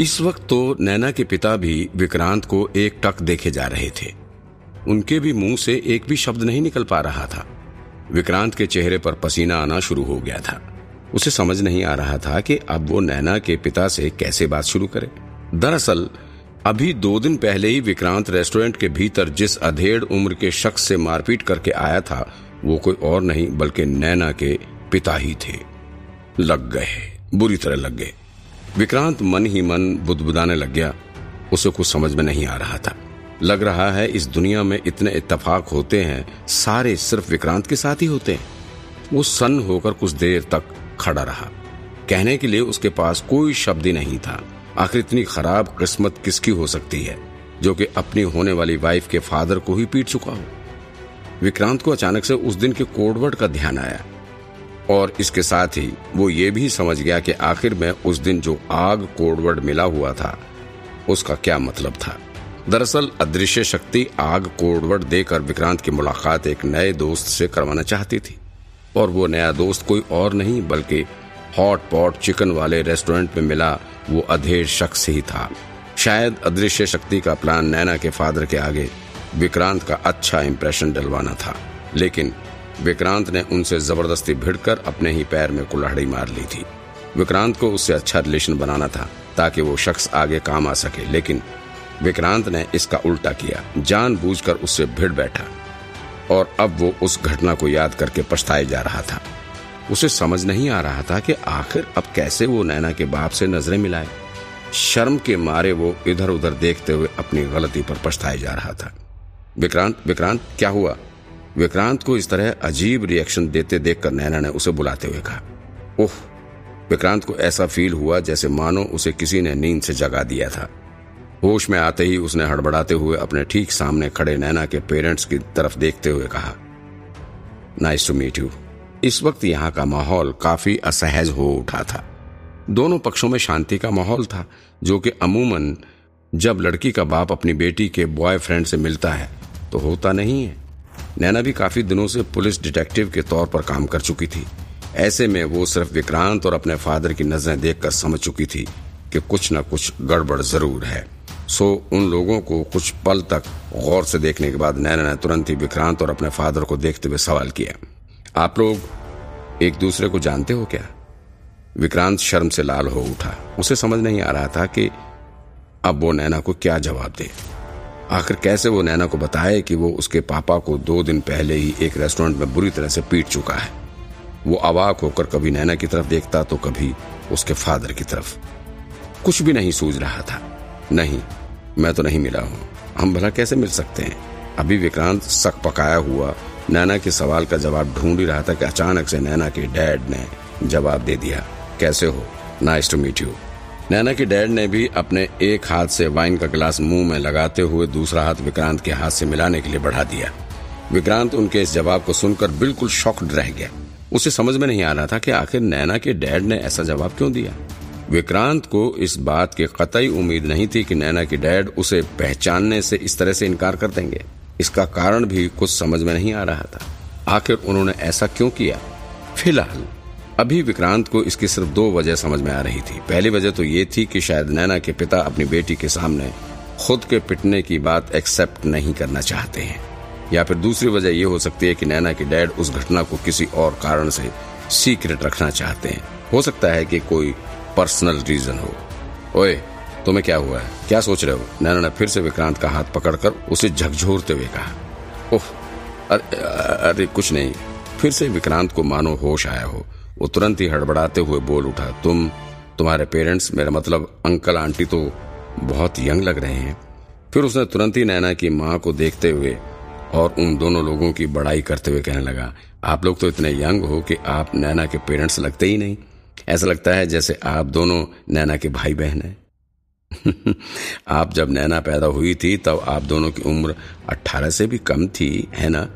इस वक्त तो नैना के पिता भी विक्रांत को एक टक देखे जा रहे थे। उनके भी मुँह से एक भी शब्द नहीं निकल पा रहा था। विक्रांत के चेहरे पर पसीना आना शुरू हो गया था। उसे समझ नहीं आ रहा था कि अब वो नैना के पिता से कैसे बात शुरू करे। दरअसल, अभी दो दिन पहले ही विक्रांत रेस्टोरेंट के भीतर जिस अधेड़ उम्र के शख्स से मारपीट करके आया था, वो कोई और नहीं, बल्कि नैना के पिता ही थे। लग गए, बुरी तरह लग गए। विक्रांत मन ही मन बुदबुदाने लग गया। उसे कुछ समझ में नहीं आ रहा था। लग रहा है इस दुनिया में इतने इत्तेफाक होते हैं, सारे सिर्फ़ विक्रांत के साथ ही होते हैं। वो सन होकर कुछ देर तक खड़ा रहा। कहने के लिए उसके पास कोई शब्द ही नहीं था। आखिर इतनी खराब किस्मत किसकी हो सकती है, जो कि अपनी होने वाली वाइफ के फादर को ही पीट चुका हो? विक्रांत को अचानक से उस दिन के कोडवर्ड का ध्यान आया। और इसके साथ ही वो ये भी समझ गया कि आखिर में उस दिन जो आग कोडवर्ड मिला हुआ था, उसका क्या मतलब था। दरअसल अदृश्य शक्ति आग कोडवर्ड देकर विक्रांत की मुलाकात एक नए दोस्त से करवाना चाहती थी। और वो नया दोस्त कोई और नहीं, बल्कि हॉट पॉट चिकन वाले रेस्टोरेंट में मिला वो अधेर शख्स ही था। शायद अदृश्य शक्ति का प्लान नैना के फादर के आगे विक्रांत का अच्छा इम्प्रेशन डलवाना था। लेकिन विक्रांत ने उनसे ज़बरदस्ती भिड़कर अपने ही पैर में कुल्हाड़ी मार ली थी। विक्रांत को उससे अच्छा रिलेशन बनाना था, ताकि वो शख्स आगे काम आ सके, लेकिन विक्रांत ने इसका उल्टा किया, जानबूझकर उससे भिड़ बैठा। और अब वो उस घटना को याद करके पछताए जा रहा था। उसे समझ नहीं आ रहा था कि आखिर अब कैसे वो नैना के बाप से नज़रें मिलाए। शर्म के मारे वो इधर उधर देखते हुए अपनी गलती पर पछताए जा रहा था। विक्रांत विक्रांत, क्या हुआ? विक्रांत को इस तरह अजीब रिएक्शन देते देखकर नैना ने उसे बुलाते हुए कहा, ओह, विक्रांत को ऐसा फील हुआ जैसे मानो उसे किसी ने नींद से जगा दिया था। होश में आते ही उसने हड़बड़ाते हुए अपने ठीक सामने खड़े नैना के पेरेंट्स की तरफ़ देखते हुए कहा नाइस टू मीट यू इस वक्त यहाँ का माहौल काफ़ी असहज हो उठा था। दोनों पक्षों में शांति का माहौल था, जो कि अमूमन जब लड़की का बाप अपनी बेटी के बॉयफ्रेंड से मिलता है तो होता नहीं है। नैना भी काफ़ी दिनों से पुलिस डिटेक्टिव के तौर पर काम कर चुकी थी। ऐसे में वो सिर्फ़ विक्रांत और अपने फादर की नज़रें देखकर समझ चुकी थी कि कुछ न कुछ गड़बड़ ज़रूर है। सो, उन लोगों को कुछ पल तक गौर से देखने के बाद नैना ने तुरंत ही विक्रांत और अपने फादर को देखते हुए सवाल किया। आप लोग एक दूसरे को जानते हो क्या? विक्रांत शर्म से लाल हो उठा। उसे समझ नहीं आ रहा था कि अब वो नैना को क्या जवाब दे। आखिर कैसे वो नैना को बताए कि वो उसके पापा को दो दिन पहले ही एक रेस्टोरेंट में बुरी तरह से पीट चुका है? वो अवाक होकर कभी नैना की तरफ़ देखता तो कभी उसके फादर की तरफ़। कुछ भी नहीं सूझ रहा था। नहीं, मैं तो नहीं मिला हूँ। हम भला कैसे मिल सकते हैं? अभी विक्रांत सक पकाया हुआ नैना के सवाल का जवाब ढूंढ ही रहा था कि अचानक से नैना के डैड ने जवाब दे दिया, कैसे हो? Nice to meet you Naina के डैड ने भी अपने एक हाथ से वाइन का गिलास मुँह में लगाते हुए दूसरा हाथ विक्रांत के हाथ से मिलाने के लिए बढ़ा दिया। विक्रांत उनके इस जवाब को सुनकर बिल्कुल शॉक्ड रह गया। उसे समझ में नहीं आ रहा था कि आखिर नैना के डैड ने ऐसा जवाब क्यों दिया। विक्रांत को इस बात की कतई उम्मीद नहीं थी कि नैना की डैड उसे पहचानने से इस तरह से इनकार कर देंगे। इसका कारण भी कुछ समझ में नहीं आ रहा था। आखिर उन्होंने ऐसा क्यों किया? फ़िलहाल अभी विक्रांत को इसकी सिर्फ़ दो वजह समझ में आ रही थी। पहली वजह तो ये थी कि शायद नैना के पिता अपनी बेटी के सामने खुद के पिटने की बात एक्सेप्ट नहीं करना चाहते हैं। या फिर दूसरी वजह यह हो सकती है कि नैना के डैड उस घटना को किसी और कारण से सीक्रेट रखना चाहते हैं। हो सकता है कि कोई पर्सनल रीजन हो। ओए तुम्हें क्या हुआ है? क्या सोच रहे हो? नैना ने फिर से विक्रांत का हाथ पकड़कर उसे झकझोरते हुए कहा अरे, अरे कुछ नहीं। फिर से विक्रांत को मानो होश आया हो। वो तुरंत ही हड़बड़ाते हुए बोल उठा, तुम, तुम्हारे पेरेंट्स, मेरा मतलब अंकल, आंटी तो बहुत यंग लग रहे हैं। फिर उसने तुरंत ही नैना की माँ को देखते हुए और उन दोनों लोगों की बड़ाई करते हुए कहने लगा, आप लोग तो इतने यंग हो कि आप नैना के पेरेंट्स लगते ही नहीं। ऐसा लगता है जैसे आप दोनों नैना के भाई बहन हैं। आप जब नैना पैदा हुई थी, तब आप दोनों की उम्र अट्ठारह से भी कम थी, है ना?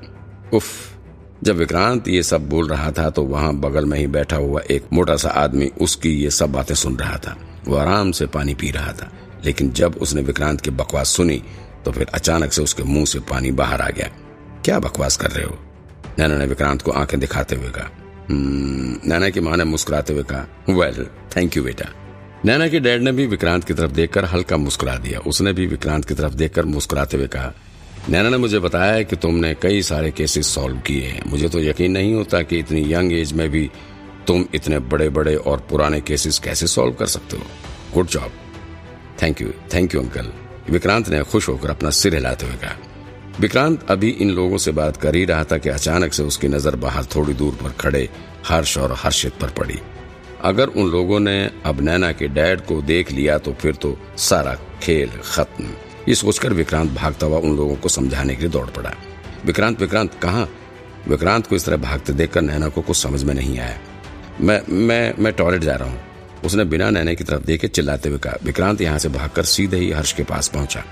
उफ। जब विक्रांत ये सब बोल रहा था तो वहाँ बगल में ही बैठा हुआ एक मोटा सा आदमी उसकी ये सब बातें सुन रहा था। वो आराम से पानी पी रहा था लेकिन जब उसने विक्रांत की बकवास सुनी तो फिर अचानक से उसके मुँह से पानी बाहर आ गया। क्या बकवास कर रहे हो? नैना ने विक्रांत को आँखें दिखाते हुए कहा। हम्म, नैना की माँ ने मुस्कुराते हुए कहा वेल थैंक यू बेटा। नैना के डैड ने भी विक्रांत की तरफ़ देखकर हल्का मुस्कुरा दिया। उसने भी विक्रांत की तरफ़ देखकर मुस्कुराते हुए कहा नैना ने मुझे बताया कि तुमने कई सारे केसेस सॉल्व किए हैं। मुझे तो यकीन नहीं होता कि इतनी यंग एज में भी तुम इतने बड़े बड़े और पुराने केसेस कैसे सॉल्व कर सकते हो। Good job thank you thank you uncle Vikrant ने खुश होकर अपना सिर हिलाते हुए कहा। विक्रांत अभी इन लोगों से बात कर ही रहा था कि अचानक से उसकी नज़र बाहर थोड़ी दूर पर खड़े हर्ष और हर्षित पर पड़ी। अगर उन लोगों ने अब नैना के डैड को देख लिया तो फिर तो सारा खेल खत्म। ये सोचकर विक्रांत भागता हुआ उन लोगों को समझाने के लिए दौड़ पड़ा। विक्रांत विक्रांत, कहा? विक्रांत को इस तरह भागते देखकर नैना को कुछ समझ में नहीं आया। मैं मैं मैं टॉयलेट जा रहा हूँ। उसने बिना नैना की तरफ़ देखे चिल्लाते हुए कहा, विक्रांत, यहाँ से भागकर सीधे ही हर्ष के पास पहुँचा।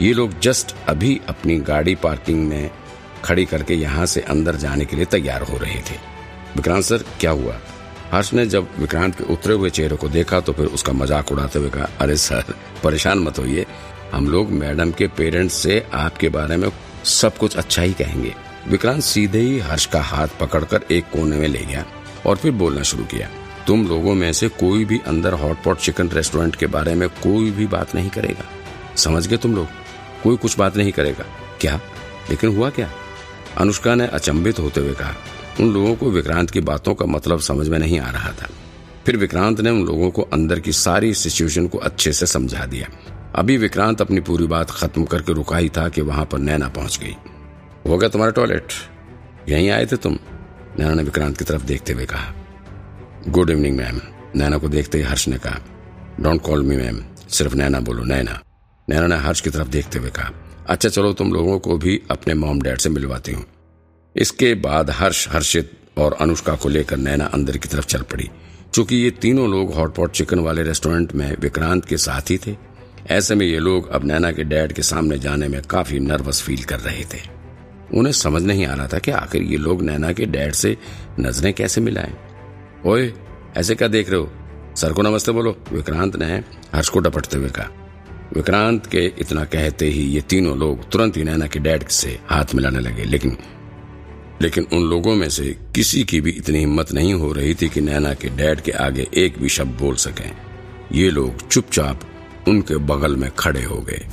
ये लोग जस्ट अभी अपनी गाड़ी पार्किंग में खड़ी करके यहाँ से अंदर जाने के लिए तैयार हो रहे थे। विक्रांत सर, क्या हुआ? हर्ष ने जब विक्रांत के उतरे हुए चेहरे को देखा तो फिर उसका मज़ाक उड़ाते हुए कहा, अरे सर, परेशान मत होइए। हम लोग मैडम के पेरेंट्स से आपके बारे में सब कुछ अच्छा ही कहेंगे। विक्रांत सीधे ही हर्ष का हाथ पकड़कर एक कोने में ले गया और फिर बोलना शुरू किया। तुम लोगों में से कोई भी अंदर हॉटपॉट चिकन रेस्टोरेंट के बारे में कोई भी बात नहीं करेगा। समझ गए तुम लोग? कोई कुछ बात नहीं करेगा। क्या? लेकिन हुआ क्या? अनुष्का ने अचंभित होते हुए कहा, उन लोगों को विक्रांत की बातों का मतलब समझ में नहीं आ रहा था। फिर विक्रांत ने उन लोगों को अंदर की सारी सिचुएशन को अच्छे से समझा दिया। अभी विक्रांत अपनी पूरी बात खत्म करके रुका ही था कि वहाँ पर नैना पहुँच गई। हो गया तुम्हारा टॉयलेट यहीं आए थे तुम? नैना ने विक्रांत की तरफ़ देखते हुए कहा। गुड इवनिंग मैम नैना को देखते ही हर्ष ने कहा। डोंट कॉल मी मैम सिर्फ़ नैना बोलो, नैना। नैना ने हर्ष की तरफ़ देखते हुए कहा। अच्छा चलो, तुम लोगों को भी अपने मॉम डैड से मिलवाती हूँ। इसके बाद हर्ष, हर्षित और अनुष्का को लेकर नैना अंदर की तरफ़ चल पड़ी। चूँकि ये तीनों लोग हॉटपॉट चिकन वाले रेस्टोरेंट में विक्रांत के साथ ही थे ऐसे में ये लोग अब नैना के डैड के सामने जाने में काफ़ी नर्वस फील कर रहे थे। उन्हें समझ नहीं आ रहा था कि आखिर ये लोग नैना के डैड से नज़रें कैसे मिलाएँ। ओए, ऐसे क्या देख रहे हो? सर को नमस्ते बोलो। विक्रांत ने हर्ष को डपटते हुए कहा। विक्रांत के इतना कहते ही ये तीनों लोग तुरंत ही नैना के डैड से हाथ मिलाने लगे, लेकिन लेकिन उन लोगों में से किसी की भी इतनी हिम्मत नहीं हो रही थी कि नैना के डैड के आगे एक भी शब्द बोल सकें। ये लोग चुपचाप उनके बगल में खड़े हो गए।